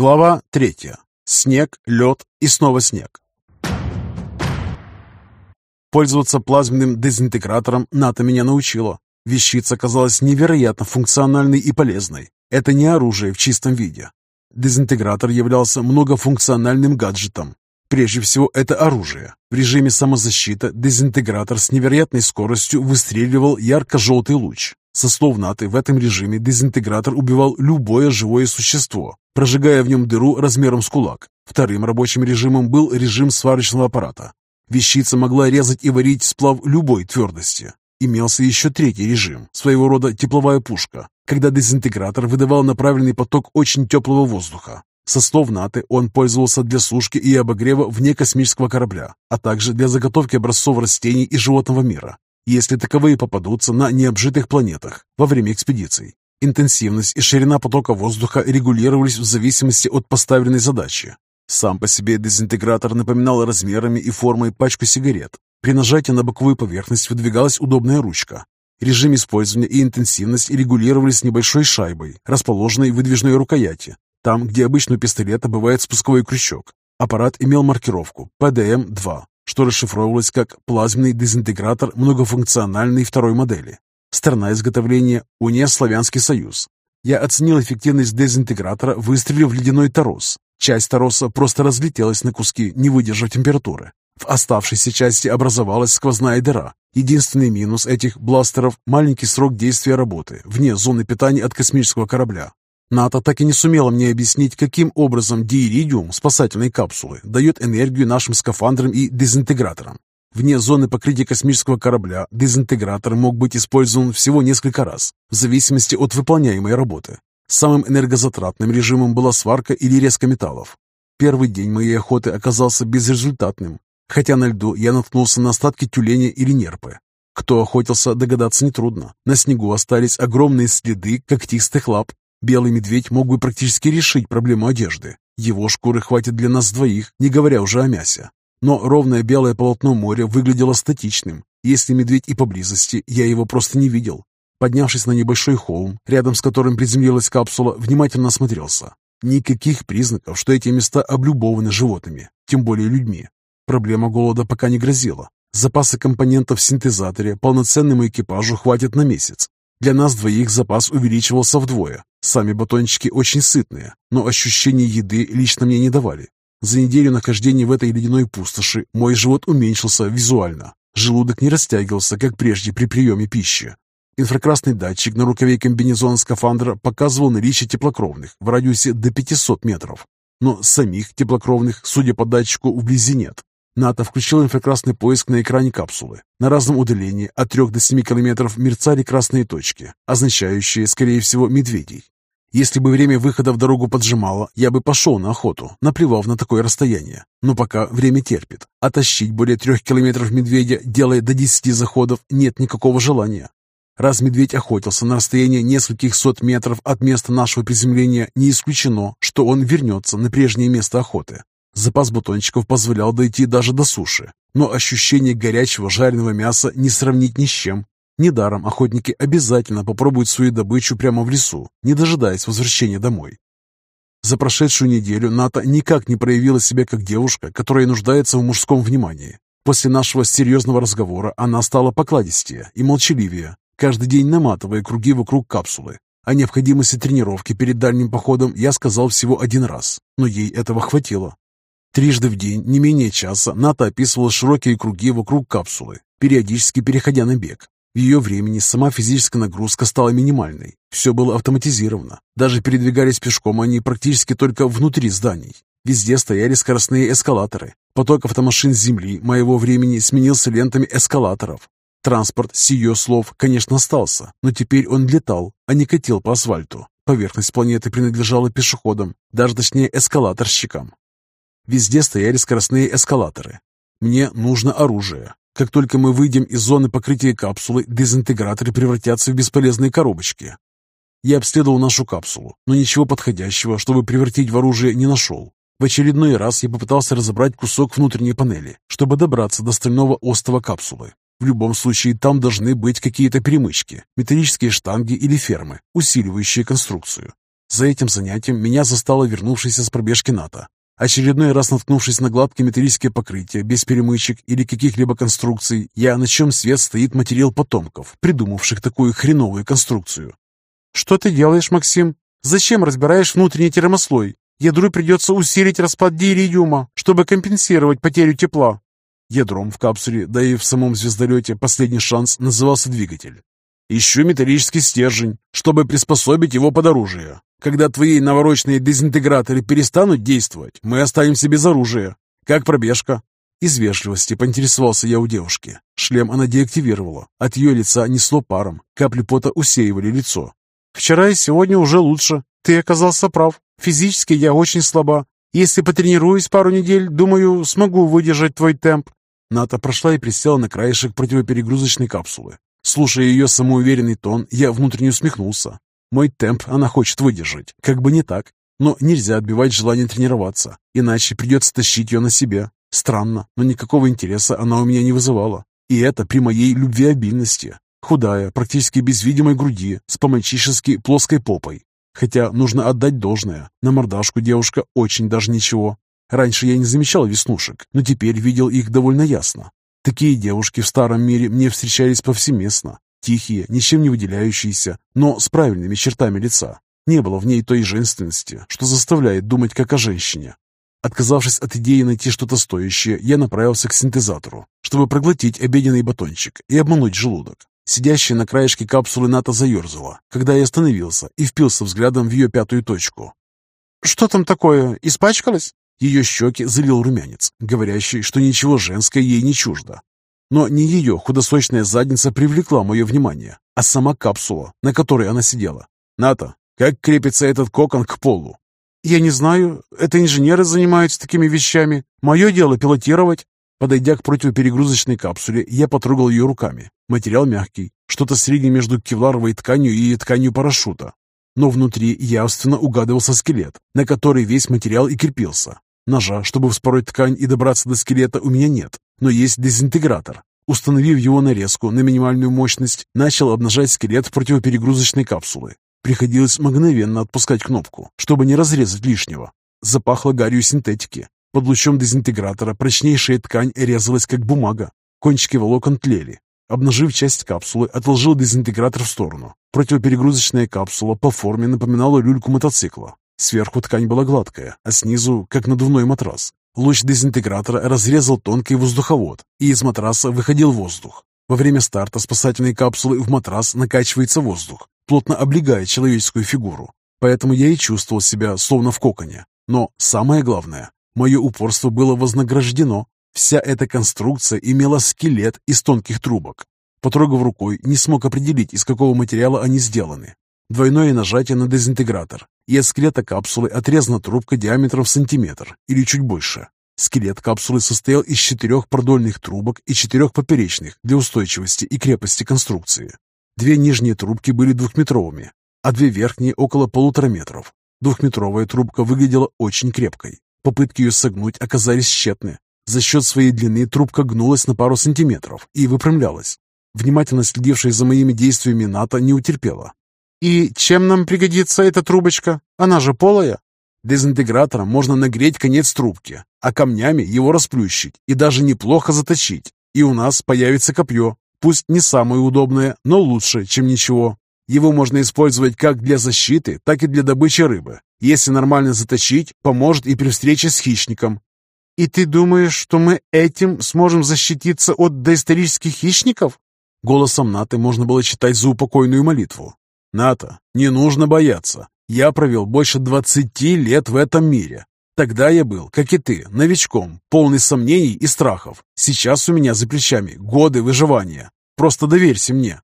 Глава третья. Снег, лед и снова снег. Пользоваться плазменным дезинтегратором НАТО меня научила. Вещица казалась невероятно функциональной и полезной. Это не оружие в чистом виде. Дезинтегратор являлся многофункциональным гаджетом. Прежде всего, это оружие. В режиме самозащиты дезинтегратор с невероятной скоростью выстреливал ярко-желтый луч. Со слов НАТО, в этом режиме дезинтегратор убивал любое живое существо, прожигая в нем дыру размером с кулак. Вторым рабочим режимом был режим сварочного аппарата. Вещица могла резать и варить сплав любой твердости. Имелся еще третий режим, своего рода тепловая пушка, когда дезинтегратор выдавал направленный поток очень теплого воздуха. Со слов НАТО он пользовался для сушки и обогрева вне космического корабля, а также для заготовки образцов растений и животного мира если таковые попадутся на необжитых планетах во время экспедиций. Интенсивность и ширина потока воздуха регулировались в зависимости от поставленной задачи. Сам по себе дезинтегратор напоминал размерами и формой пачку сигарет. При нажатии на боковую поверхность выдвигалась удобная ручка. Режим использования и интенсивность регулировались небольшой шайбой, расположенной в выдвижной рукояти, там, где обычно у пистолета бывает спусковой крючок. Аппарат имел маркировку PDM-2, что расшифровывалось как плазменный дезинтегратор многофункциональной второй модели. Страна изготовления – Уния Славянский Союз. Я оценил эффективность дезинтегратора, выстрелив в ледяной торос. Часть тороса просто разлетелась на куски, не выдержав температуры. В оставшейся части образовалась сквозная дыра. Единственный минус этих бластеров – маленький срок действия работы, вне зоны питания от космического корабля. НАТО так и не сумела мне объяснить, каким образом дииридиум спасательной капсулы дает энергию нашим скафандрам и дезинтеграторам. Вне зоны покрытия космического корабля дезинтегратор мог быть использован всего несколько раз, в зависимости от выполняемой работы. Самым энергозатратным режимом была сварка или резка металлов. Первый день моей охоты оказался безрезультатным, хотя на льду я наткнулся на остатки тюленя или нерпы. Кто охотился, догадаться нетрудно. На снегу остались огромные следы когтистых лап, Белый медведь мог бы практически решить проблему одежды. Его шкуры хватит для нас двоих, не говоря уже о мясе. Но ровное белое полотно моря выглядело статичным. Если медведь и поблизости, я его просто не видел. Поднявшись на небольшой холм, рядом с которым приземлилась капсула, внимательно осмотрелся. Никаких признаков, что эти места облюбованы животными, тем более людьми. Проблема голода пока не грозила. Запасы компонентов в синтезаторе полноценному экипажу хватит на месяц. Для нас двоих запас увеличивался вдвое. Сами батончики очень сытные, но ощущения еды лично мне не давали. За неделю нахождения в этой ледяной пустоши мой живот уменьшился визуально. Желудок не растягивался, как прежде при приеме пищи. Инфракрасный датчик на рукаве комбинезона скафандра показывал наличие теплокровных в радиусе до 500 метров. Но самих теплокровных, судя по датчику, вблизи нет. НАТО включил инфракрасный поиск на экране капсулы. На разном удалении от 3 до 7 километров мерцали красные точки, означающие, скорее всего, медведей. Если бы время выхода в дорогу поджимало, я бы пошел на охоту, наплевав на такое расстояние. Но пока время терпит. А более трех километров медведя, делая до десяти заходов, нет никакого желания. Раз медведь охотился на расстоянии нескольких сот метров от места нашего приземления, не исключено, что он вернется на прежнее место охоты. Запас бутончиков позволял дойти даже до суши, но ощущение горячего жареного мяса не сравнить ни с чем. Недаром охотники обязательно попробуют свою добычу прямо в лесу, не дожидаясь возвращения домой. За прошедшую неделю Ната никак не проявила себя как девушка, которая нуждается в мужском внимании. После нашего серьезного разговора она стала покладистее и молчаливее, каждый день наматывая круги вокруг капсулы. О необходимости тренировки перед дальним походом я сказал всего один раз, но ей этого хватило. Трижды в день, не менее часа, Ната описывала широкие круги вокруг капсулы, периодически переходя на бег. В ее времени сама физическая нагрузка стала минимальной. Все было автоматизировано. Даже передвигались пешком они практически только внутри зданий. Везде стояли скоростные эскалаторы. Поток автомашин земли моего времени сменился лентами эскалаторов. Транспорт, с ее слов, конечно, остался, но теперь он летал, а не катил по асфальту. Поверхность планеты принадлежала пешеходам, даже точнее эскалаторщикам. Везде стояли скоростные эскалаторы. Мне нужно оружие. Как только мы выйдем из зоны покрытия капсулы, дезинтеграторы превратятся в бесполезные коробочки. Я обследовал нашу капсулу, но ничего подходящего, чтобы превратить в оружие, не нашел. В очередной раз я попытался разобрать кусок внутренней панели, чтобы добраться до стального остова капсулы. В любом случае, там должны быть какие-то перемычки, металлические штанги или фермы, усиливающие конструкцию. За этим занятием меня застала вернувшаяся с пробежки НАТО. Очередной раз наткнувшись на гладкие металлические покрытия, без перемычек или каких-либо конструкций, я на чем свет стоит материал потомков, придумавших такую хреновую конструкцию. «Что ты делаешь, Максим? Зачем разбираешь внутренний термослой? Ядру придется усилить распад дииридиума, чтобы компенсировать потерю тепла». Ядром в капсуле, да и в самом звездолете последний шанс назывался двигатель. Ищу металлический стержень, чтобы приспособить его под оружие. Когда твои навороченные дезинтеграторы перестанут действовать, мы останемся без оружия. Как пробежка?» Из вежливости поинтересовался я у девушки. Шлем она деактивировала. От ее лица несло паром. Капли пота усеивали лицо. «Вчера и сегодня уже лучше. Ты оказался прав. Физически я очень слаба. Если потренируюсь пару недель, думаю, смогу выдержать твой темп». Ната прошла и присела на краешек противоперегрузочной капсулы. Слушая ее самоуверенный тон, я внутренне усмехнулся. Мой темп она хочет выдержать, как бы не так. Но нельзя отбивать желание тренироваться, иначе придется тащить ее на себе. Странно, но никакого интереса она у меня не вызывала. И это при моей любвеобильности. Худая, практически без видимой груди, с по-мальчишески плоской попой. Хотя нужно отдать должное, на мордашку девушка очень даже ничего. Раньше я не замечал веснушек, но теперь видел их довольно ясно. Такие девушки в старом мире мне встречались повсеместно. Тихие, ничем не выделяющиеся, но с правильными чертами лица. Не было в ней той женственности, что заставляет думать как о женщине. Отказавшись от идеи найти что-то стоящее, я направился к синтезатору, чтобы проглотить обеденный батончик и обмануть желудок. Сидящая на краешке капсулы НАТО заерзала, когда я остановился и впился взглядом в ее пятую точку. «Что там такое? Испачкалась?» Ее щеки залил румянец, говорящий, что ничего женское ей не чуждо. Но не ее худосочная задница привлекла мое внимание, а сама капсула, на которой она сидела. «Ната, как крепится этот кокон к полу?» «Я не знаю. Это инженеры занимаются такими вещами. Мое дело пилотировать». Подойдя к противоперегрузочной капсуле, я потрогал ее руками. Материал мягкий, что-то среднее между кевларовой тканью и тканью парашюта. Но внутри явственно угадывался скелет, на который весь материал и крепился. Ножа, чтобы вспороть ткань и добраться до скелета, у меня нет, но есть дезинтегратор. Установив его нарезку на минимальную мощность, начал обнажать скелет противоперегрузочной капсулы. Приходилось мгновенно отпускать кнопку, чтобы не разрезать лишнего. Запахло гарью синтетики. Под лучом дезинтегратора прочнейшая ткань резалась, как бумага. Кончики волокон тлели. Обнажив часть капсулы, отложил дезинтегратор в сторону. Противоперегрузочная капсула по форме напоминала люльку мотоцикла. Сверху ткань была гладкая, а снизу как надувной матрас. Луч дезинтегратора разрезал тонкий воздуховод, и из матраса выходил воздух. Во время старта спасательной капсулы в матрас накачивается воздух, плотно облегая человеческую фигуру. Поэтому я и чувствовал себя словно в коконе. Но самое главное, мое упорство было вознаграждено. Вся эта конструкция имела скелет из тонких трубок. Потрогав рукой, не смог определить, из какого материала они сделаны. Двойное нажатие на дезинтегратор, и от скелета капсулы отрезана трубка диаметром в сантиметр или чуть больше. Скелет капсулы состоял из четырех продольных трубок и четырех поперечных для устойчивости и крепости конструкции. Две нижние трубки были двухметровыми, а две верхние около полутора метров. Двухметровая трубка выглядела очень крепкой. Попытки ее согнуть оказались тщетны. За счет своей длины трубка гнулась на пару сантиметров и выпрямлялась. Внимательно следившая за моими действиями НАТО не утерпела «И чем нам пригодится эта трубочка? Она же полая». Дезинтегратором можно нагреть конец трубки, а камнями его расплющить и даже неплохо заточить. И у нас появится копье, пусть не самое удобное, но лучше, чем ничего. Его можно использовать как для защиты, так и для добычи рыбы. Если нормально заточить, поможет и при встрече с хищником. «И ты думаешь, что мы этим сможем защититься от доисторических хищников?» Голосом Наты можно было читать заупокойную молитву. «Ната, не нужно бояться. Я провел больше двадцати лет в этом мире. Тогда я был, как и ты, новичком, полный сомнений и страхов. Сейчас у меня за плечами годы выживания. Просто доверься мне».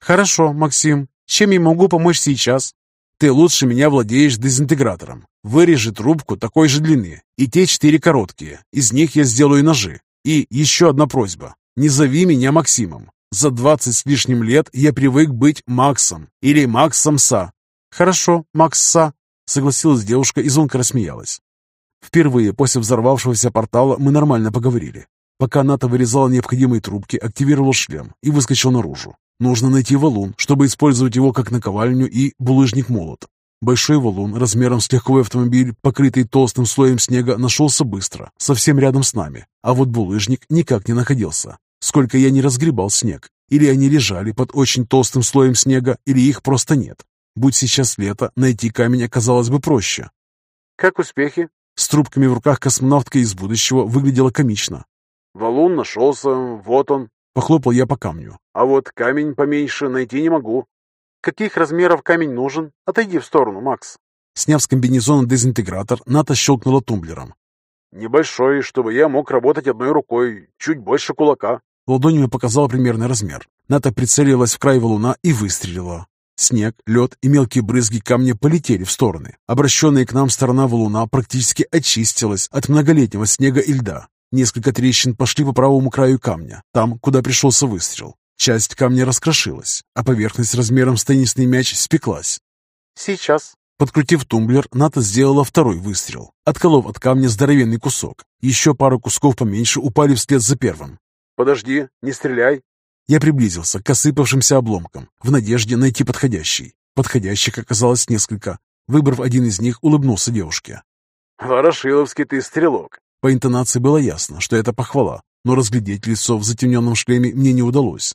«Хорошо, Максим. Чем я могу помочь сейчас?» «Ты лучше меня владеешь дезинтегратором. Вырежи трубку такой же длины. И те четыре короткие. Из них я сделаю ножи. И еще одна просьба. Не зови меня Максимом. За двадцать с лишним лет я привык быть Максом или Максом Са. Хорошо, Макс Са, согласилась девушка и звонко рассмеялась. Впервые после взорвавшегося портала мы нормально поговорили. Пока Ната вырезала необходимые трубки, активировал шлем и выскочил наружу. Нужно найти валун, чтобы использовать его как наковальню и булыжник-молот. Большой валун размером с легковой автомобиль, покрытый толстым слоем снега, нашелся быстро, совсем рядом с нами. А вот булыжник никак не находился. Сколько я не разгребал снег. Или они лежали под очень толстым слоем снега, или их просто нет. Будь сейчас лето, найти камень оказалось бы проще. «Как успехи?» С трубками в руках космонавтка из будущего выглядела комично. «Валун нашелся, вот он», — похлопал я по камню. «А вот камень поменьше найти не могу». «Каких размеров камень нужен? Отойди в сторону, Макс». Сняв с комбинезона дезинтегратор, Ната щелкнула тумблером. «Небольшой, чтобы я мог работать одной рукой, чуть больше кулака». Ладонями показал примерный размер. Ната прицелилась в край валуна и выстрелила. Снег, лед и мелкие брызги камня полетели в стороны. Обращенная к нам сторона валуна практически очистилась от многолетнего снега и льда. Несколько трещин пошли по правому краю камня, там, куда пришелся выстрел. Часть камня раскрошилась, а поверхность размером с теннисный мяч спеклась. «Сейчас». Подкрутив тумблер, Ната сделала второй выстрел, отколов от камня здоровенный кусок. Еще пару кусков поменьше упали вслед за первым. «Подожди, не стреляй!» Я приблизился к осыпавшимся обломкам, в надежде найти подходящий. Подходящих оказалось несколько. Выбрав один из них, улыбнулся девушке. «Ворошиловский ты стрелок!» По интонации было ясно, что это похвала, но разглядеть лицо в затемненном шлеме мне не удалось.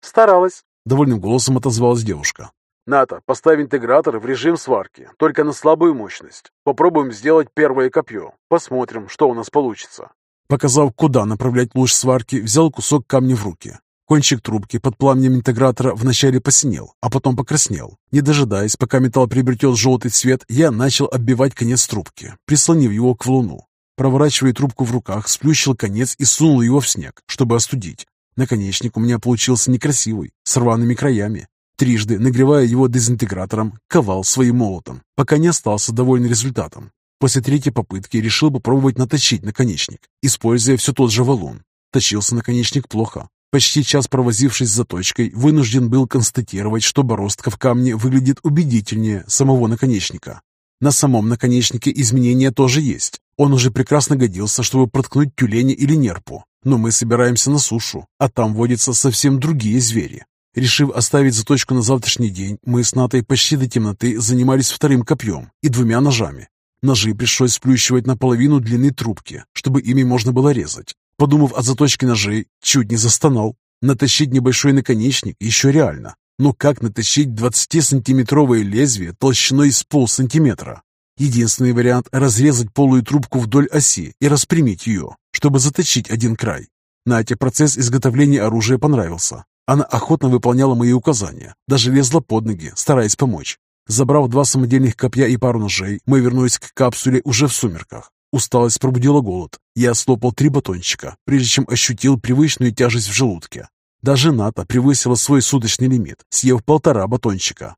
«Старалась!» — довольным голосом отозвалась девушка. «Ната, поставь интегратор в режим сварки, только на слабую мощность. Попробуем сделать первое копье. Посмотрим, что у нас получится». Показав, куда направлять луч сварки, взял кусок камня в руки. Кончик трубки под пламенем интегратора вначале посинел, а потом покраснел. Не дожидаясь, пока металл приобретет желтый цвет, я начал оббивать конец трубки, прислонив его к валуну. Проворачивая трубку в руках, сплющил конец и сунул его в снег, чтобы остудить. Наконечник у меня получился некрасивый, с рваными краями. Трижды, нагревая его дезинтегратором, ковал своим молотом, пока не остался довольный результатом. После третьей попытки решил попробовать наточить наконечник, используя все тот же валун. Точился наконечник плохо. Почти час провозившись с заточкой, вынужден был констатировать, что бороздка в камне выглядит убедительнее самого наконечника. На самом наконечнике изменения тоже есть. Он уже прекрасно годился, чтобы проткнуть тюленя или нерпу. Но мы собираемся на сушу, а там водятся совсем другие звери. Решив оставить заточку на завтрашний день, мы с Натой почти до темноты занимались вторым копьем и двумя ножами. Ножи пришлось сплющивать наполовину длины трубки, чтобы ими можно было резать. Подумав о заточке ножей, чуть не застонал. Натащить небольшой наконечник еще реально. Но как натащить 20-сантиметровое лезвие толщиной с полсантиметра? Единственный вариант – разрезать полую трубку вдоль оси и распрямить ее, чтобы заточить один край. Нате процесс изготовления оружия понравился. Она охотно выполняла мои указания, даже лезла под ноги, стараясь помочь. Забрав два самодельных копья и пару ножей, мы вернулись к капсуле уже в сумерках. Усталость пробудила голод. Я слопал три батончика, прежде чем ощутил привычную тяжесть в желудке. Даже НАТО превысила свой суточный лимит, съев полтора батончика.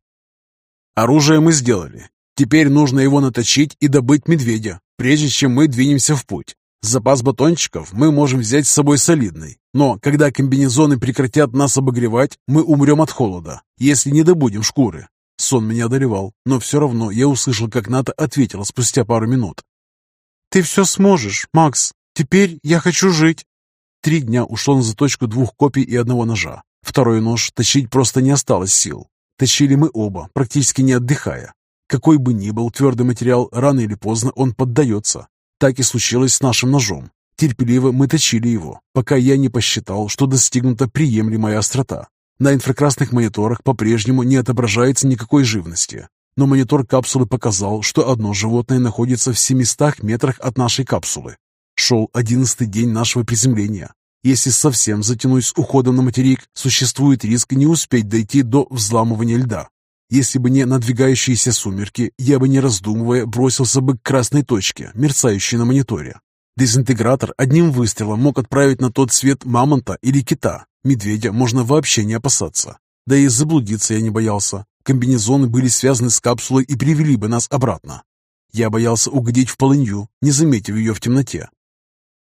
Оружие мы сделали. Теперь нужно его наточить и добыть медведя, прежде чем мы двинемся в путь. Запас батончиков мы можем взять с собой солидный, но когда комбинезоны прекратят нас обогревать, мы умрем от холода, если не добудем шкуры. Сон меня одолевал, но все равно я услышал, как Ната ответила спустя пару минут. «Ты все сможешь, Макс. Теперь я хочу жить». Три дня ушло на заточку двух копий и одного ножа. Второй нож точить просто не осталось сил. Точили мы оба, практически не отдыхая. Какой бы ни был твердый материал, рано или поздно он поддается. Так и случилось с нашим ножом. Терпеливо мы точили его, пока я не посчитал, что достигнута приемлемая острота. На инфракрасных мониторах по-прежнему не отображается никакой живности, но монитор капсулы показал, что одно животное находится в 700 метрах от нашей капсулы. Шел одиннадцатый день нашего приземления. Если совсем затянуть с уходом на материк, существует риск не успеть дойти до взламывания льда. Если бы не надвигающиеся сумерки, я бы не раздумывая бросился бы к красной точке, мерцающей на мониторе. Дезинтегратор одним выстрелом мог отправить на тот свет мамонта или кита. Медведя можно вообще не опасаться. Да и заблудиться я не боялся. Комбинезоны были связаны с капсулой и привели бы нас обратно. Я боялся угодить в полынью, не заметив ее в темноте.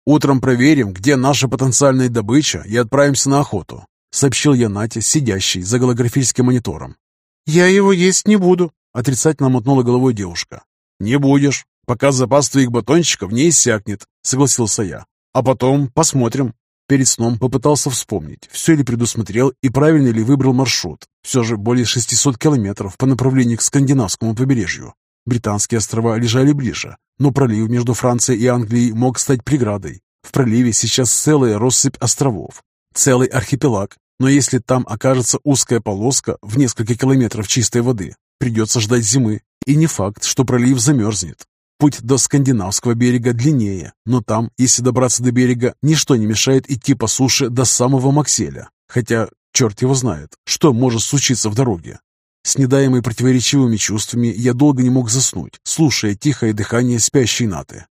«Утром проверим, где наша потенциальная добыча, и отправимся на охоту», сообщил я Нате, сидящей за голографическим монитором. «Я его есть не буду», — отрицательно мотнула головой девушка. «Не будешь, пока запас твоих батончиков не иссякнет», — согласился я. «А потом посмотрим». Перед сном попытался вспомнить, все ли предусмотрел и правильно ли выбрал маршрут. Все же более 600 километров по направлению к скандинавскому побережью. Британские острова лежали ближе, но пролив между Францией и Англией мог стать преградой. В проливе сейчас целая россыпь островов, целый архипелаг, но если там окажется узкая полоска в несколько километров чистой воды, придется ждать зимы. И не факт, что пролив замерзнет. Путь до скандинавского берега длиннее, но там, если добраться до берега, ничто не мешает идти по суше до самого Макселя. Хотя, черт его знает, что может случиться в дороге. С недаемой противоречивыми чувствами я долго не мог заснуть, слушая тихое дыхание спящей Наты.